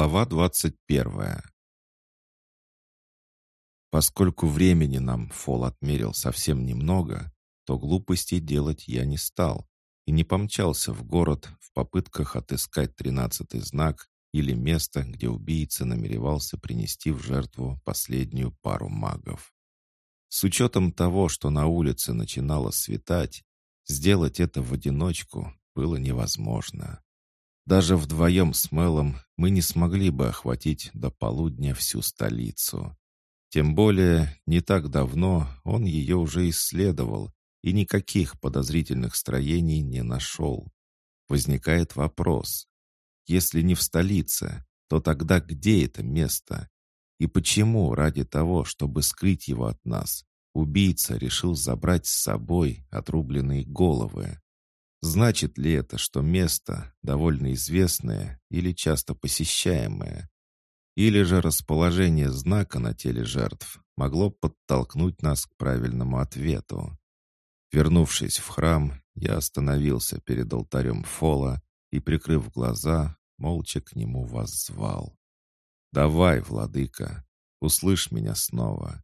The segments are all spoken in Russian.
Глава двадцать первая. Поскольку времени нам Фол отмерил совсем немного, то глупостей делать я не стал и не помчался в город в попытках отыскать тринадцатый знак или место, где убийца намеревался принести в жертву последнюю пару магов. С учетом того, что на улице начинало светать, сделать это в одиночку было невозможно. Даже вдвоем с Мелом мы не смогли бы охватить до полудня всю столицу. Тем более, не так давно он ее уже исследовал и никаких подозрительных строений не нашел. Возникает вопрос. Если не в столице, то тогда где это место? И почему ради того, чтобы скрыть его от нас, убийца решил забрать с собой отрубленные головы? Значит ли это, что место довольно известное или часто посещаемое? Или же расположение знака на теле жертв могло подтолкнуть нас к правильному ответу? Вернувшись в храм, я остановился перед алтарем Фола и, прикрыв глаза, молча к нему воззвал. «Давай, владыка, услышь меня снова.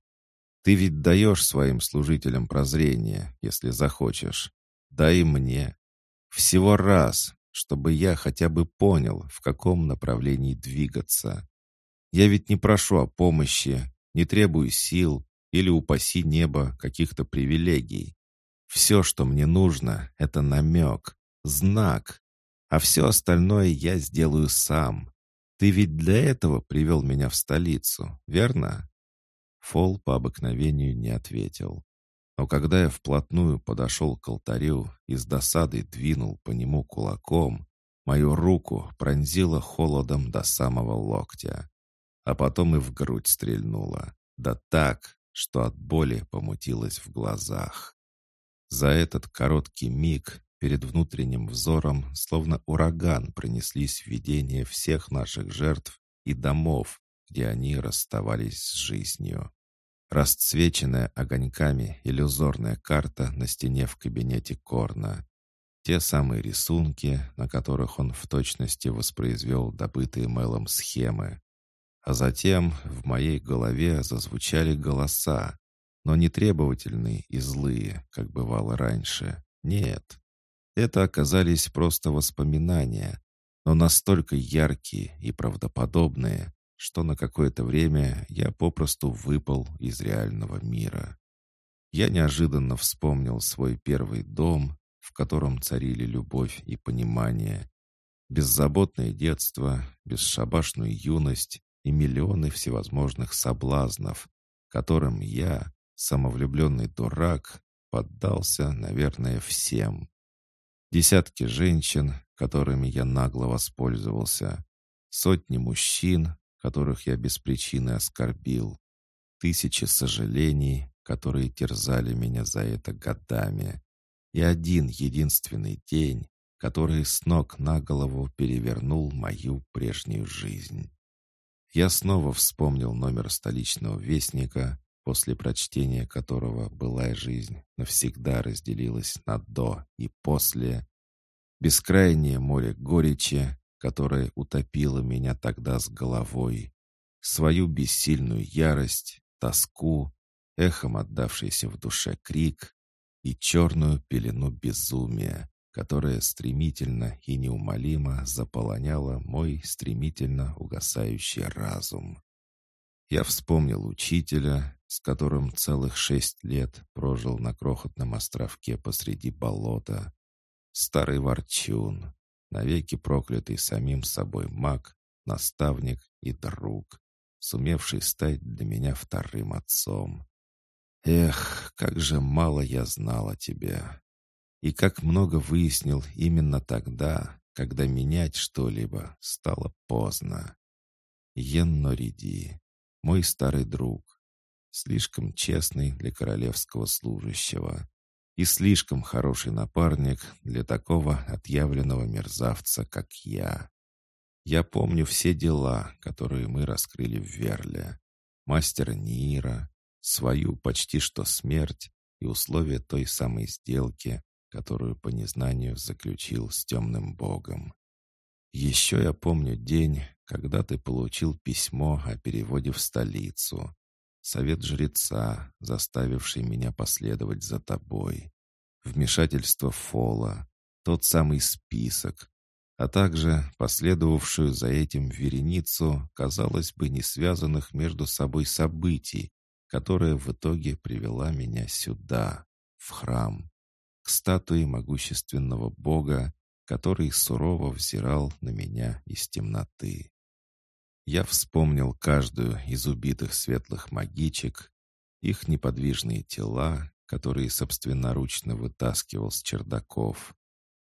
Ты ведь даешь своим служителям прозрение, если захочешь. Дай мне. Всего раз, чтобы я хотя бы понял, в каком направлении двигаться. Я ведь не прошу о помощи, не требую сил или, упаси небо, каких-то привилегий. Все, что мне нужно, это намек, знак, а все остальное я сделаю сам. Ты ведь для этого привел меня в столицу, верно?» Фол по обыкновению не ответил. Но когда я вплотную подошел к алтарю и с досадой двинул по нему кулаком, мою руку пронзило холодом до самого локтя. А потом и в грудь стрельнуло. Да так, что от боли помутилось в глазах. За этот короткий миг перед внутренним взором словно ураган пронеслись видения всех наших жертв и домов, где они расставались с жизнью. Расцвеченная огоньками иллюзорная карта на стене в кабинете Корна. Те самые рисунки, на которых он в точности воспроизвел добытые Мэлом схемы. А затем в моей голове зазвучали голоса, но не требовательные и злые, как бывало раньше. Нет, это оказались просто воспоминания, но настолько яркие и правдоподобные, что на какое-то время я попросту выпал из реального мира. Я неожиданно вспомнил свой первый дом, в котором царили любовь и понимание, беззаботное детство, бесшабашную юность и миллионы всевозможных соблазнов, которым я, самовлюбленный дурак, поддался, наверное, всем. Десятки женщин, которыми я нагло воспользовался, сотни мужчин, которых я без причины оскорбил, тысячи сожалений, которые терзали меня за это годами, и один единственный день, который с ног на голову перевернул мою прежнюю жизнь. Я снова вспомнил номер столичного вестника, после прочтения которого былая жизнь навсегда разделилась на «до» и «после». Бескрайнее море горечи, которая утопила меня тогда с головой, свою бессильную ярость, тоску, эхом отдавшийся в душе крик и черную пелену безумия, которая стремительно и неумолимо заполоняла мой стремительно угасающий разум. Я вспомнил учителя, с которым целых шесть лет прожил на крохотном островке посреди болота. Старый ворчун, навеки проклятый самим собой маг, наставник и друг, сумевший стать для меня вторым отцом. Эх, как же мало я знал о тебе. И как много выяснил именно тогда, когда менять что-либо стало поздно. Йенно Риди, мой старый друг, слишком честный для королевского служащего, и слишком хороший напарник для такого отъявленного мерзавца, как я. Я помню все дела, которые мы раскрыли в Верле. Мастера Нира, свою почти что смерть и условия той самой сделки, которую по незнанию заключил с темным богом. Еще я помню день, когда ты получил письмо о переводе в столицу. Совет жреца, заставивший меня последовать за тобой. Вмешательство Фола, тот самый список, а также последовавшую за этим вереницу, казалось бы, не связанных между собой событий, которая в итоге привела меня сюда, в храм, к статуе могущественного бога, который сурово взирал на меня из темноты. Я вспомнил каждую из убитых светлых магичек, их неподвижные тела, которые собственноручно вытаскивал с чердаков,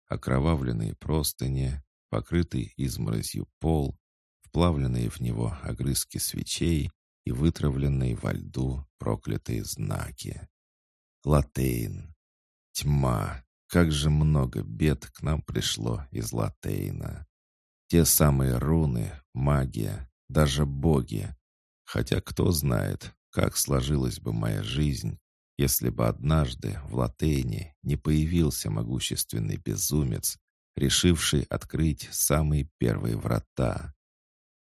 окровавленные простыни, покрытый изморозью пол, вплавленные в него огрызки свечей и вытравленные во льду проклятые знаки. Латейн. Тьма. Как же много бед к нам пришло из Латейна. Те самые руны, магия, даже боги. Хотя кто знает, как сложилась бы моя жизнь, если бы однажды в Латейне не появился могущественный безумец, решивший открыть самые первые врата.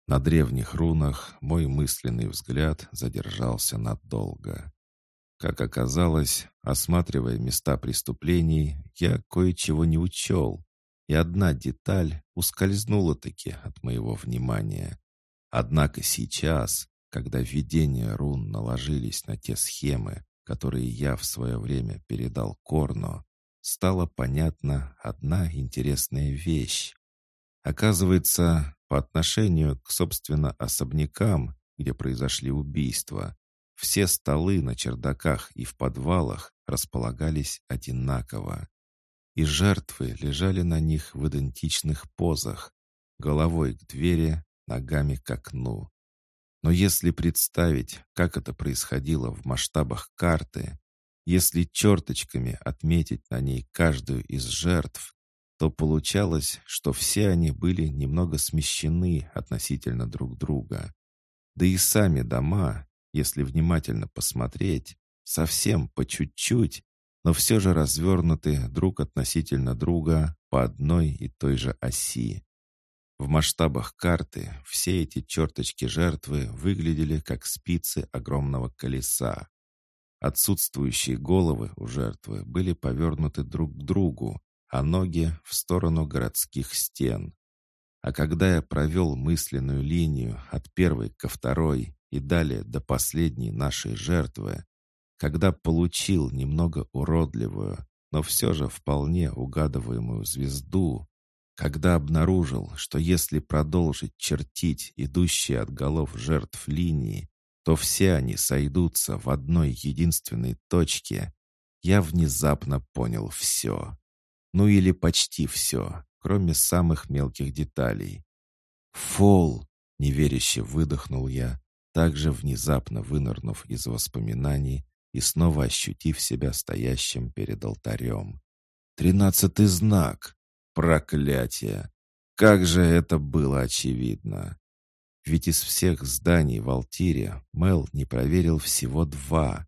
На древних рунах мой мысленный взгляд задержался надолго. Как оказалось, осматривая места преступлений, я кое-чего не учел, и одна деталь ускользнула-таки от моего внимания. Однако сейчас, когда видения рун наложились на те схемы, которые я в свое время передал Корно, стала понятна одна интересная вещь. Оказывается, по отношению к, собственно, особнякам, где произошли убийства, все столы на чердаках и в подвалах располагались одинаково. И жертвы лежали на них в идентичных позах, головой к двери, ногами к окну. Но если представить, как это происходило в масштабах карты, если черточками отметить на ней каждую из жертв, то получалось, что все они были немного смещены относительно друг друга. Да и сами дома, если внимательно посмотреть, совсем по чуть-чуть, но все же развернуты друг относительно друга по одной и той же оси. В масштабах карты все эти черточки жертвы выглядели как спицы огромного колеса. Отсутствующие головы у жертвы были повернуты друг к другу, а ноги в сторону городских стен. А когда я провел мысленную линию от первой ко второй и далее до последней нашей жертвы, когда получил немного уродливую, но все же вполне угадываемую звезду, когда обнаружил, что если продолжить чертить идущие от голов жертв линии, то все они сойдутся в одной единственной точке, я внезапно понял все. Ну или почти все, кроме самых мелких деталей. «Фол!» — неверяще выдохнул я, также внезапно вынырнув из воспоминаний и снова ощутив себя стоящим перед алтарем. «Тринадцатый знак! Проклятие! Как же это было очевидно! Ведь из всех зданий в Алтире Мел не проверил всего два.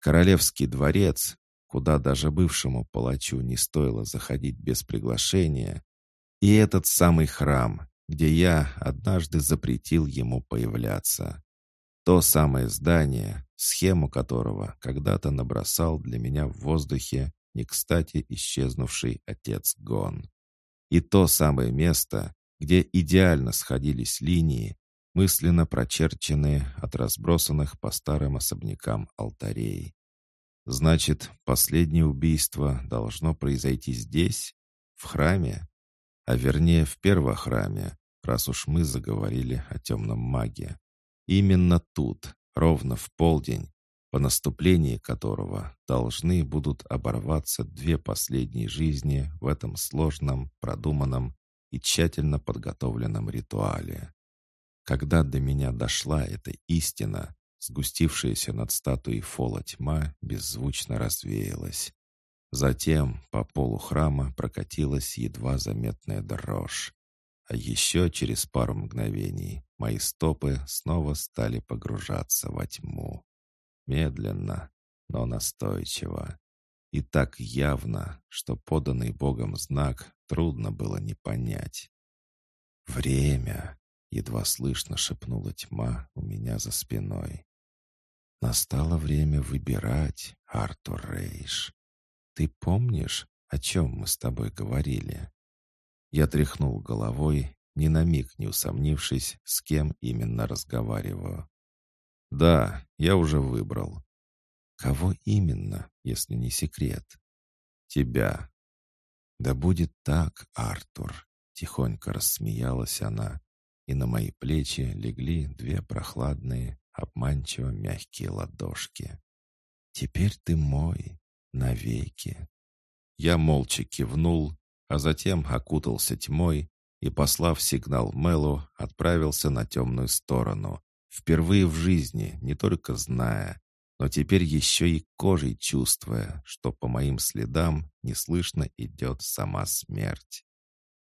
Королевский дворец, куда даже бывшему палачу не стоило заходить без приглашения, и этот самый храм, где я однажды запретил ему появляться. То самое здание, схему которого когда-то набросал для меня в воздухе не кстати исчезнувший отец Гон. И то самое место, где идеально сходились линии, мысленно прочерченные от разбросанных по старым особнякам алтарей. Значит, последнее убийство должно произойти здесь, в храме, а вернее в первохраме, раз уж мы заговорили о темном маге. Именно тут, ровно в полдень, по наступлении которого должны будут оборваться две последние жизни в этом сложном, продуманном и тщательно подготовленном ритуале. Когда до меня дошла эта истина, сгустившаяся над статуей Фола тьма беззвучно развеялась. Затем по полу храма прокатилась едва заметная дрожь. А еще через пару мгновений мои стопы снова стали погружаться во тьму. Медленно, но настойчиво. И так явно, что поданный Богом знак трудно было не понять. «Время!» — едва слышно шепнула тьма у меня за спиной. «Настало время выбирать, Артур Рейш. Ты помнишь, о чем мы с тобой говорили?» Я тряхнул головой, ни на миг не усомнившись, с кем именно разговариваю. «Да, я уже выбрал». «Кого именно, если не секрет?» «Тебя». «Да будет так, Артур», — тихонько рассмеялась она, и на мои плечи легли две прохладные, обманчиво мягкие ладошки. «Теперь ты мой, навеки». Я молча кивнул, а затем окутался тьмой и, послав сигнал Мелу, отправился на темную сторону, впервые в жизни не только зная, но теперь еще и кожей чувствуя, что по моим следам неслышно идет сама смерть.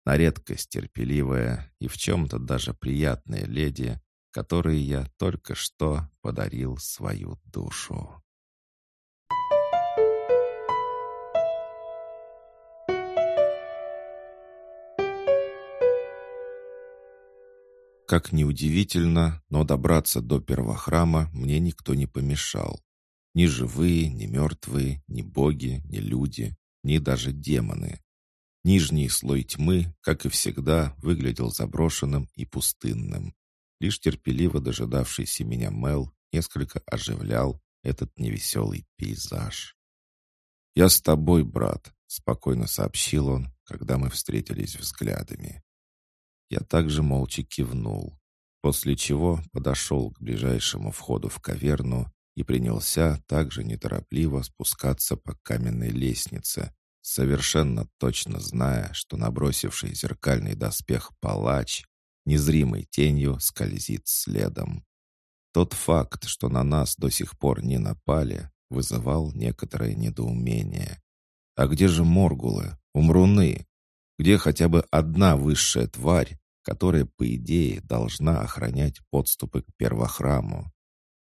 На редкость терпеливая и в чем-то даже приятная леди, которой я только что подарил свою душу. Как ни удивительно, но добраться до первохрама мне никто не помешал. Ни живые, ни мертвые, ни боги, ни люди, ни даже демоны. Нижний слой тьмы, как и всегда, выглядел заброшенным и пустынным. Лишь терпеливо дожидавшийся меня Мел несколько оживлял этот невеселый пейзаж. «Я с тобой, брат», — спокойно сообщил он, когда мы встретились взглядами. Я также молча кивнул, после чего подошел к ближайшему входу в каверну и принялся также неторопливо спускаться по каменной лестнице, совершенно точно зная, что набросивший зеркальный доспех палач незримой тенью скользит следом. Тот факт, что на нас до сих пор не напали, вызывал некоторое недоумение. А где же Моргулы, Умруны? Где хотя бы одна высшая тварь, которая, по идее, должна охранять подступы к первохраму.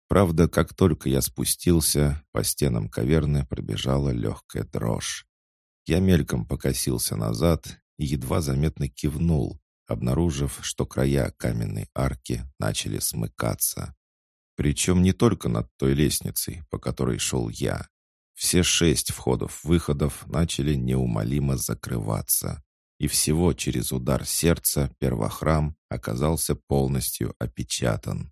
Правда, как только я спустился, по стенам каверны пробежала легкая дрожь. Я мельком покосился назад и едва заметно кивнул, обнаружив, что края каменной арки начали смыкаться. Причем не только над той лестницей, по которой шел я. Все шесть входов-выходов начали неумолимо закрываться и всего через удар сердца первохрам оказался полностью опечатан.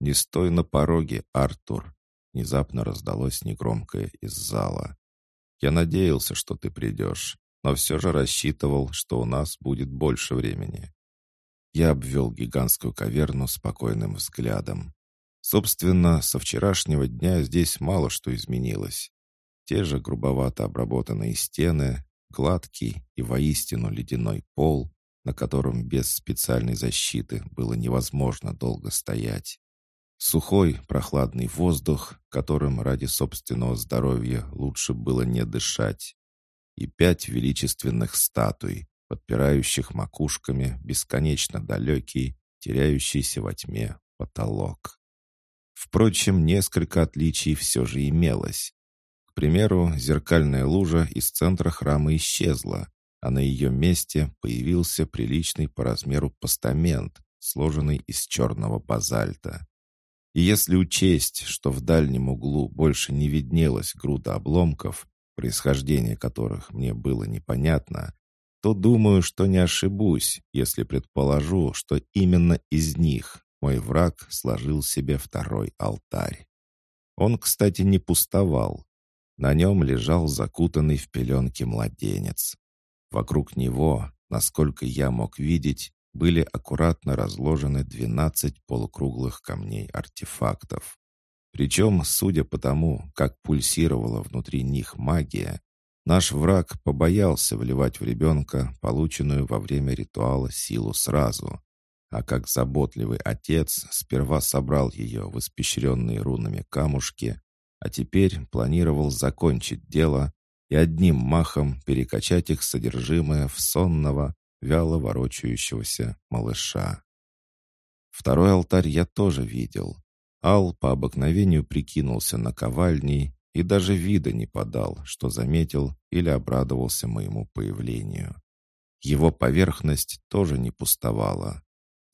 «Не стой на пороге, Артур!» Внезапно раздалось негромкое из зала. «Я надеялся, что ты придешь, но все же рассчитывал, что у нас будет больше времени». Я обвел гигантскую каверну спокойным взглядом. Собственно, со вчерашнего дня здесь мало что изменилось. Те же грубовато обработанные стены, Гладкий и воистину ледяной пол, на котором без специальной защиты было невозможно долго стоять. Сухой, прохладный воздух, которым ради собственного здоровья лучше было не дышать. И пять величественных статуй, подпирающих макушками бесконечно далекий, теряющийся во тьме потолок. Впрочем, несколько отличий все же имелось, к примеру, зеркальная лужа из центра храма исчезла, а на ее месте появился приличный по размеру постамент, сложенный из черного базальта. И если учесть, что в дальнем углу больше не виднелась груда обломков, происхождение которых мне было непонятно, то думаю, что не ошибусь, если предположу, что именно из них мой враг сложил себе второй алтарь. Он, кстати, не пустовал. На нем лежал закутанный в пеленки младенец. Вокруг него, насколько я мог видеть, были аккуратно разложены 12 полукруглых камней-артефактов. Причем, судя по тому, как пульсировала внутри них магия, наш враг побоялся вливать в ребенка полученную во время ритуала силу сразу, а как заботливый отец сперва собрал ее в испещренные рунами камушки, а теперь планировал закончить дело и одним махом перекачать их содержимое в сонного, вяло ворочающегося малыша. Второй алтарь я тоже видел. Ал по обыкновению прикинулся на ковальней и даже вида не подал, что заметил или обрадовался моему появлению. Его поверхность тоже не пустовала.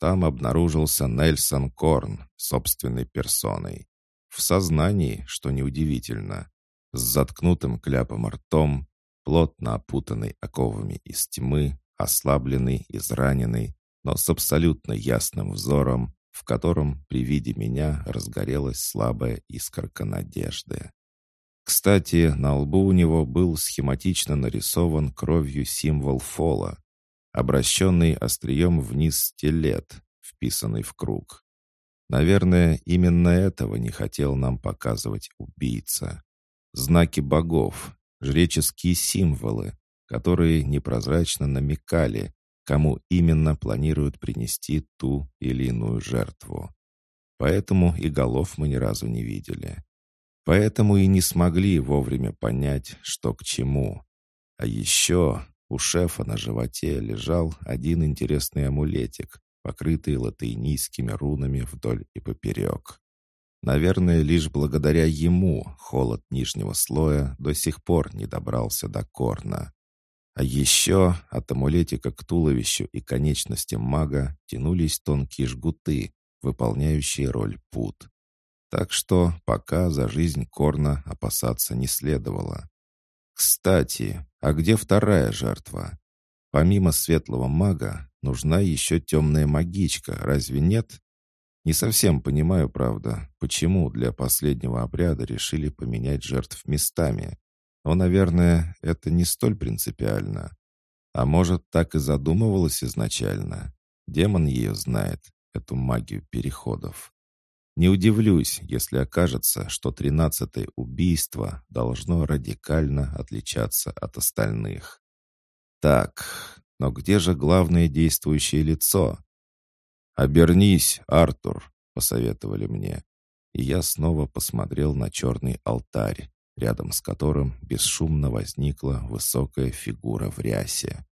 Там обнаружился Нельсон Корн собственной персоной. В сознании, что неудивительно, с заткнутым кляпом ртом, плотно опутанный оковами из тьмы, ослабленный, израненный, но с абсолютно ясным взором, в котором при виде меня разгорелась слабая искорка надежды. Кстати, на лбу у него был схематично нарисован кровью символ фола, обращенный острием вниз стилет, вписанный в круг. Наверное, именно этого не хотел нам показывать убийца. Знаки богов, жреческие символы, которые непрозрачно намекали, кому именно планируют принести ту или иную жертву. Поэтому и голов мы ни разу не видели. Поэтому и не смогли вовремя понять, что к чему. А еще у шефа на животе лежал один интересный амулетик, покрытый латынийскими рунами вдоль и поперек. Наверное, лишь благодаря ему холод нижнего слоя до сих пор не добрался до корна. А еще от амулетика к туловищу и конечностям мага тянулись тонкие жгуты, выполняющие роль пут. Так что пока за жизнь Корна опасаться не следовало. Кстати, а где вторая жертва? Помимо светлого мага, нужна еще темная магичка, разве нет? Не совсем понимаю, правда, почему для последнего обряда решили поменять жертв местами. Но, наверное, это не столь принципиально. А может, так и задумывалось изначально? Демон ее знает, эту магию переходов. Не удивлюсь, если окажется, что тринадцатое убийство должно радикально отличаться от остальных. Так, но где же главное действующее лицо? «Обернись, Артур», — посоветовали мне. И я снова посмотрел на черный алтарь, рядом с которым бесшумно возникла высокая фигура в рясе.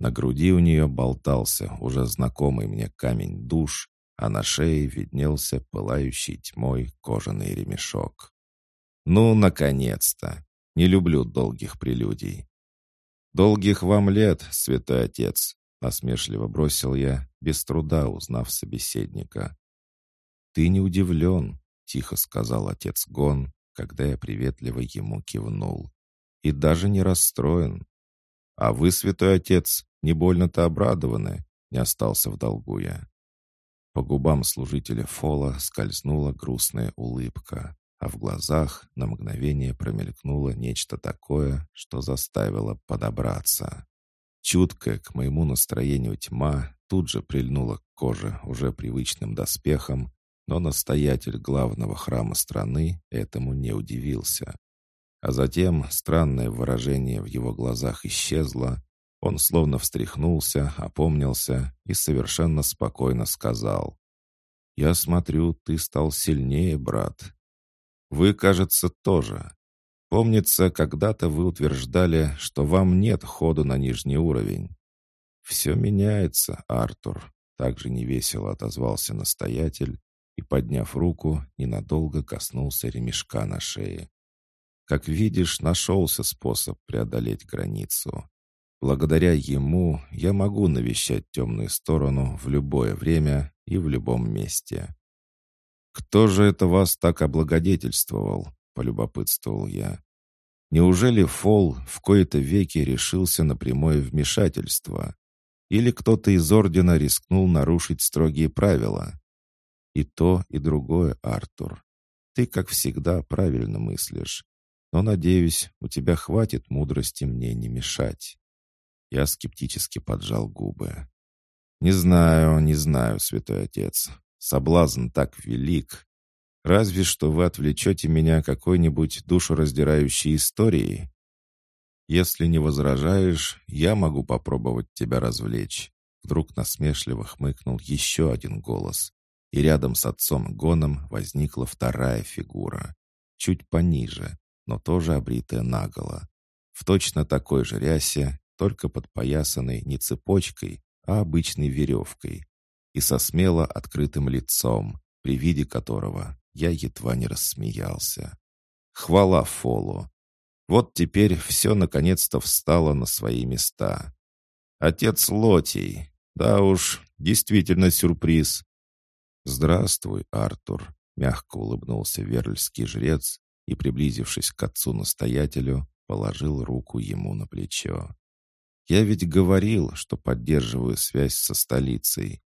На груди у нее болтался уже знакомый мне камень душ, а на шее виднелся пылающий тьмой кожаный ремешок. «Ну, наконец-то! Не люблю долгих прелюдий». «Долгих вам лет, святой отец!» — насмешливо бросил я, без труда узнав собеседника. «Ты не удивлен», — тихо сказал отец Гон, когда я приветливо ему кивнул. «И даже не расстроен. А вы, святой отец, не больно-то обрадованы», — не остался в долгу я. По губам служителя Фола скользнула грустная улыбка, а в глазах на мгновение промелькнуло нечто такое, что заставило подобраться. Чуткая к моему настроению тьма тут же прильнула к коже уже привычным доспехом, но настоятель главного храма страны этому не удивился. А затем странное выражение в его глазах исчезло, он словно встряхнулся, опомнился и совершенно спокойно сказал. «Я смотрю, ты стал сильнее, брат. Вы, кажется, тоже. Помнится, когда-то вы утверждали, что вам нет хода на нижний уровень. Все меняется, Артур», — также невесело отозвался настоятель и, подняв руку, ненадолго коснулся ремешка на шее. «Как видишь, нашелся способ преодолеть границу. Благодаря ему я могу навещать темную сторону в любое время и в любом месте. «Кто же это вас так облагодетельствовал?» — полюбопытствовал я. «Неужели Фол в кои-то веки решился на прямое вмешательство? Или кто-то из Ордена рискнул нарушить строгие правила?» «И то, и другое, Артур. Ты, как всегда, правильно мыслишь. Но, надеюсь, у тебя хватит мудрости мне не мешать». Я скептически поджал губы. «Не знаю, не знаю, святой отец. Соблазн так велик. Разве что вы отвлечете меня какой-нибудь душераздирающей историей. Если не возражаешь, я могу попробовать тебя развлечь». Вдруг насмешливо хмыкнул еще один голос, и рядом с отцом Гоном возникла вторая фигура, чуть пониже, но тоже обритая наголо. В точно такой же рясе только подпоясанной не цепочкой, а обычной веревкой, и со смело открытым лицом, при виде которого я едва не рассмеялся. Хвала Фолу! Вот теперь все наконец-то встало на свои места. «Отец Лотий. Да уж, действительно сюрприз». «Здравствуй, Артур», — мягко улыбнулся верльский жрец и, приблизившись к отцу-настоятелю, положил руку ему на плечо. «Я ведь говорил, что поддерживаю связь со столицей.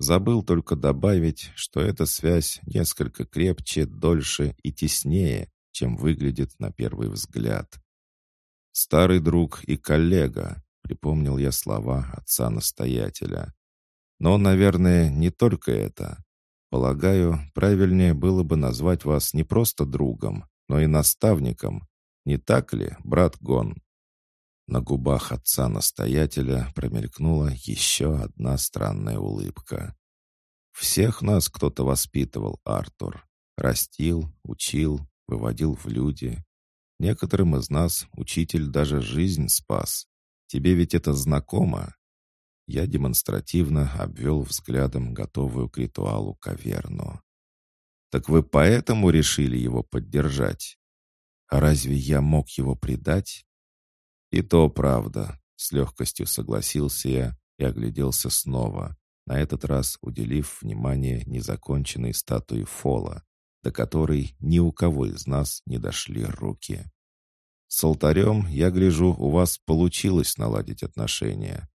Забыл только добавить, что эта связь несколько крепче, дольше и теснее, чем выглядит на первый взгляд. «Старый друг и коллега», — припомнил я слова отца-настоятеля. «Но, наверное, не только это. Полагаю, правильнее было бы назвать вас не просто другом, но и наставником, не так ли, брат Гон?» На губах отца-настоятеля промелькнула еще одна странная улыбка. «Всех нас кто-то воспитывал, Артур. Растил, учил, выводил в люди. Некоторым из нас учитель даже жизнь спас. Тебе ведь это знакомо?» Я демонстративно обвел взглядом готовую к ритуалу каверну. «Так вы поэтому решили его поддержать?» А разве я мог его предать? И то правда, с легкостью согласился я и огляделся снова, на этот раз уделив внимание незаконченной статуе Фола, до которой ни у кого из нас не дошли руки. С алтарем, я гляжу, у вас получилось наладить отношения.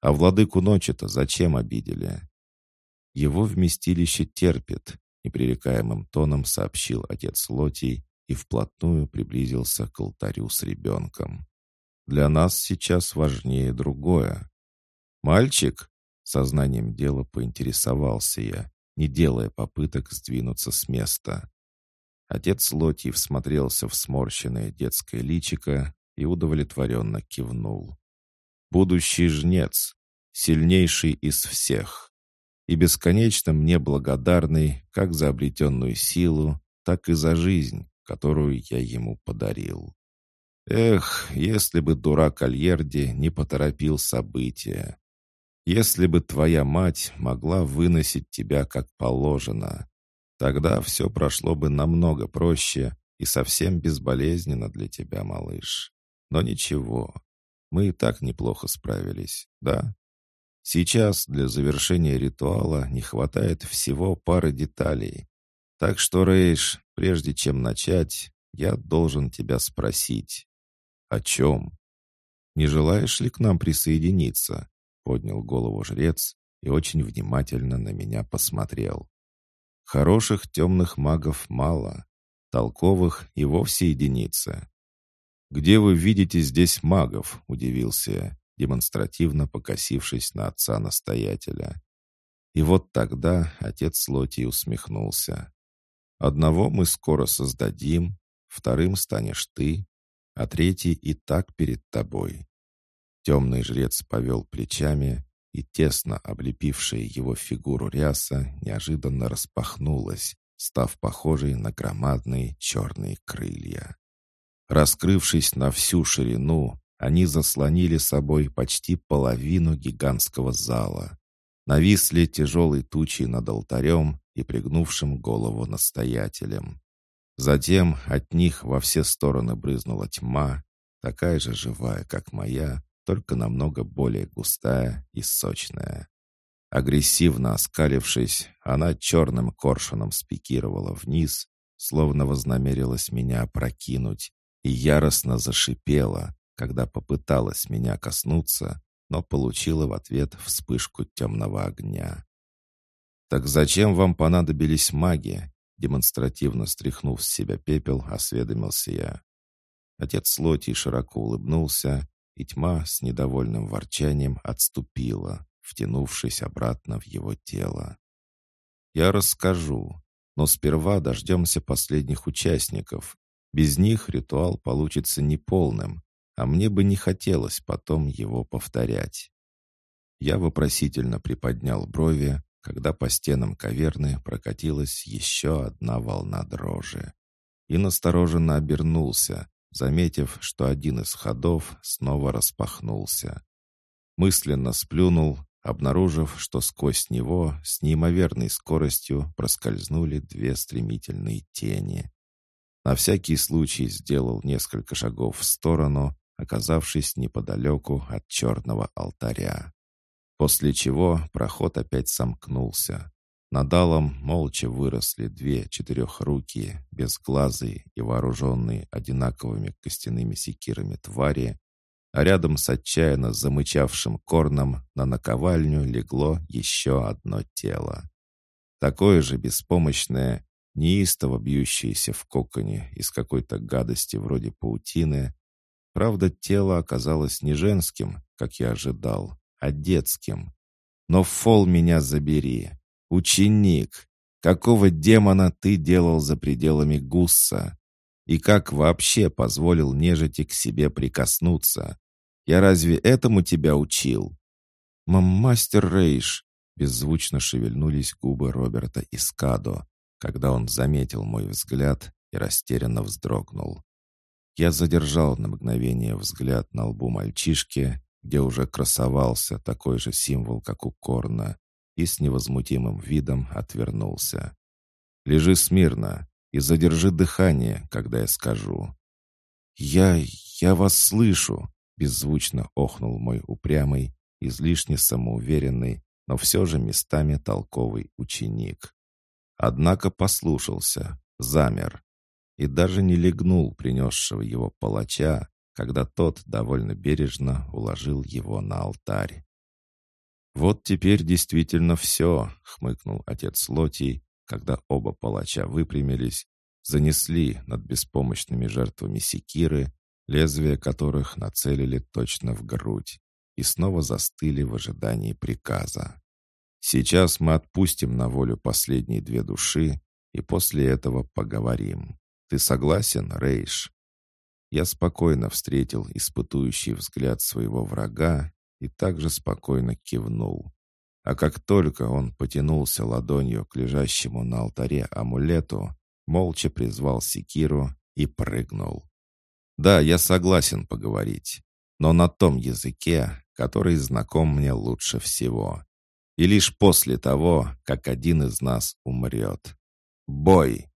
А владыку ночи-то зачем обидели? Его вместилище терпит, непререкаемым тоном сообщил отец Лотий и вплотную приблизился к алтарю с ребенком. «Для нас сейчас важнее другое». «Мальчик?» — сознанием дела поинтересовался я, не делая попыток сдвинуться с места. Отец Лотьев смотрелся в сморщенное детское личико и удовлетворенно кивнул. «Будущий жнец, сильнейший из всех, и бесконечно мне благодарный как за обретенную силу, так и за жизнь, которую я ему подарил. Эх, если бы дурак Альерди не поторопил события. Если бы твоя мать могла выносить тебя как положено, тогда все прошло бы намного проще и совсем безболезненно для тебя, малыш. Но ничего, мы и так неплохо справились, да? Сейчас для завершения ритуала не хватает всего пары деталей. Так что, Рейш, прежде чем начать, я должен тебя спросить. О чем? Не желаешь ли к нам присоединиться? Поднял голову жрец и очень внимательно на меня посмотрел. Хороших темных магов мало, толковых и вовсе единицы. «Где вы видите здесь магов?» — удивился я, демонстративно покосившись на отца-настоятеля. И вот тогда отец Лоти усмехнулся. Одного мы скоро создадим, вторым станешь ты, а третий и так перед тобой». Темный жрец повел плечами, и тесно облепившая его фигуру ряса неожиданно распахнулась, став похожей на громадные черные крылья. Раскрывшись на всю ширину, они заслонили собой почти половину гигантского зала. Нависли тяжелой тучей над алтарем и пригнувшим голову настоятелем. Затем от них во все стороны брызнула тьма, такая же живая, как моя, только намного более густая и сочная. Агрессивно оскалившись, она черным коршуном спикировала вниз, словно вознамерилась меня опрокинуть, и яростно зашипела, когда попыталась меня коснуться, но получила в ответ вспышку темного огня. «Так зачем вам понадобились маги?» Демонстративно стряхнув с себя пепел, осведомился я. Отец Лоти широко улыбнулся, и тьма с недовольным ворчанием отступила, втянувшись обратно в его тело. «Я расскажу, но сперва дождемся последних участников. Без них ритуал получится неполным, а мне бы не хотелось потом его повторять». Я вопросительно приподнял брови, когда по стенам каверны прокатилась еще одна волна дрожи. И настороженно обернулся, заметив, что один из ходов снова распахнулся. Мысленно сплюнул, обнаружив, что сквозь него с неимоверной скоростью проскользнули две стремительные тени. На всякий случай сделал несколько шагов в сторону, оказавшись неподалеку от черного алтаря. После чего проход опять сомкнулся. Над алом молча выросли две четырехрукие, безглазые и вооруженные одинаковыми костяными секирами твари, а рядом с отчаянно замычавшим корном на наковальню легло еще одно тело. Такое же беспомощное, неистово бьющееся в коконе из какой-то гадости вроде паутины. Правда, тело оказалось не женским, как я ожидал, а детским. Но фол меня забери. Ученик, какого демона ты делал за пределами Гусса? И как вообще позволил нежити к себе прикоснуться? Я разве этому тебя учил? Мастер Рейш, беззвучно шевельнулись губы Роберта Искадо, когда он заметил мой взгляд и растерянно вздрогнул. Я задержал на мгновение взгляд на лбу мальчишки, где уже красовался такой же символ, как у Корна, и с невозмутимым видом отвернулся. «Лежи смирно и задержи дыхание, когда я скажу». «Я... я вас слышу!» — беззвучно охнул мой упрямый, излишне самоуверенный, но все же местами толковый ученик. Однако послушался, замер и даже не легнул принесшего его палача, когда тот довольно бережно уложил его на алтарь. «Вот теперь действительно все», — хмыкнул отец Лотий, когда оба палача выпрямились, занесли над беспомощными жертвами секиры, лезвия которых нацелили точно в грудь, и снова застыли в ожидании приказа. Сейчас мы отпустим на волю последние две души и после этого поговорим. Ты согласен, Рейш?» Я спокойно встретил испытующий взгляд своего врага и также спокойно кивнул. А как только он потянулся ладонью к лежащему на алтаре амулету, молча призвал секиру и прыгнул. «Да, я согласен поговорить, но на том языке, который знаком мне лучше всего и лишь после того, как один из нас умрет. Бой!